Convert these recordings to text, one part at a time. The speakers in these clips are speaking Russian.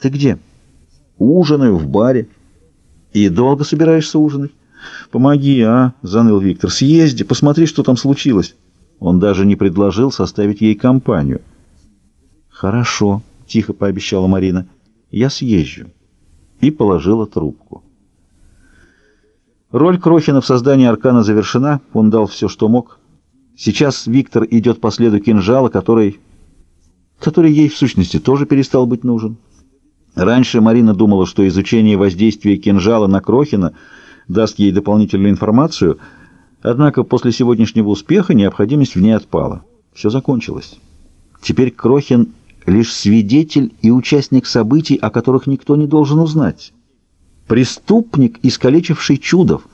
Ты где? Ужинаю в баре. И долго собираешься ужинать? Помоги, а, заныл Виктор. Съезди, посмотри, что там случилось. Он даже не предложил составить ей компанию. Хорошо, тихо пообещала Марина. Я съезжу. И положила трубку. Роль Крохина в создании Аркана завершена, он дал все, что мог. Сейчас Виктор идет по следу кинжала, который... который ей, в сущности, тоже перестал быть нужен. Раньше Марина думала, что изучение воздействия кинжала на Крохина даст ей дополнительную информацию, однако после сегодняшнего успеха необходимость в ней отпала. Все закончилось. Теперь Крохин лишь свидетель и участник событий, о которых никто не должен узнать. Преступник, искалечивший чудов.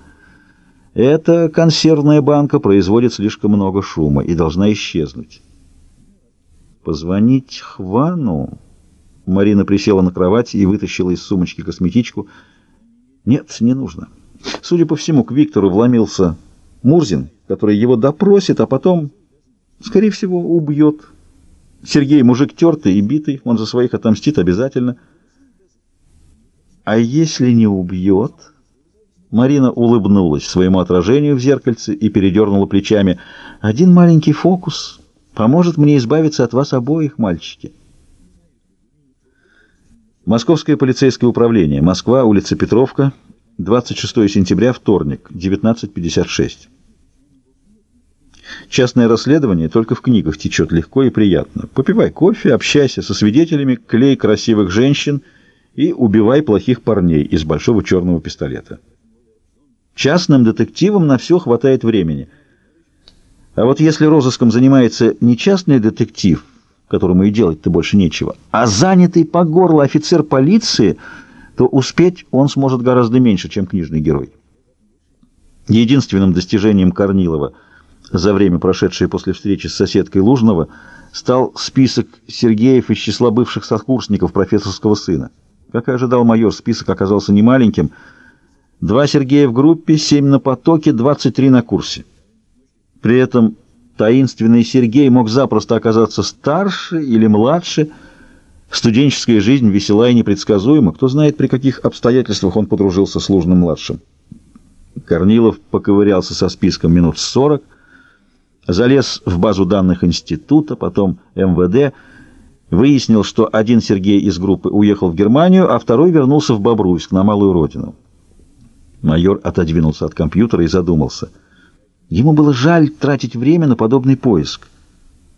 Эта консервная банка производит слишком много шума и должна исчезнуть. Позвонить Хвану... Марина присела на кровать и вытащила из сумочки косметичку. Нет, не нужно. Судя по всему, к Виктору вломился Мурзин, который его допросит, а потом, скорее всего, убьет. Сергей мужик тертый и битый, он за своих отомстит обязательно. А если не убьет? Марина улыбнулась своему отражению в зеркальце и передернула плечами. Один маленький фокус поможет мне избавиться от вас обоих, мальчики. Московское полицейское управление. Москва, улица Петровка, 26 сентября, вторник, 19.56. Частное расследование только в книгах течет легко и приятно. Попивай кофе, общайся со свидетелями, клей красивых женщин и убивай плохих парней из большого черного пистолета. Частным детективам на все хватает времени. А вот если розыском занимается не частный детектив – которому и делать-то больше нечего, а занятый по горло офицер полиции, то успеть он сможет гораздо меньше, чем книжный герой. Единственным достижением Корнилова за время, прошедшее после встречи с соседкой Лужного, стал список Сергеев из числа бывших сокурсников профессорского сына. Как и ожидал майор, список оказался немаленьким. Два Сергея в группе, семь на потоке, 23 на курсе. При этом Таинственный Сергей мог запросто оказаться старше или младше. Студенческая жизнь весела и непредсказуема. Кто знает, при каких обстоятельствах он подружился с Лужным-младшим. Корнилов поковырялся со списком минут сорок, залез в базу данных института, потом МВД, выяснил, что один Сергей из группы уехал в Германию, а второй вернулся в Бобруйск, на малую родину. Майор отодвинулся от компьютера и задумался — Ему было жаль тратить время на подобный поиск.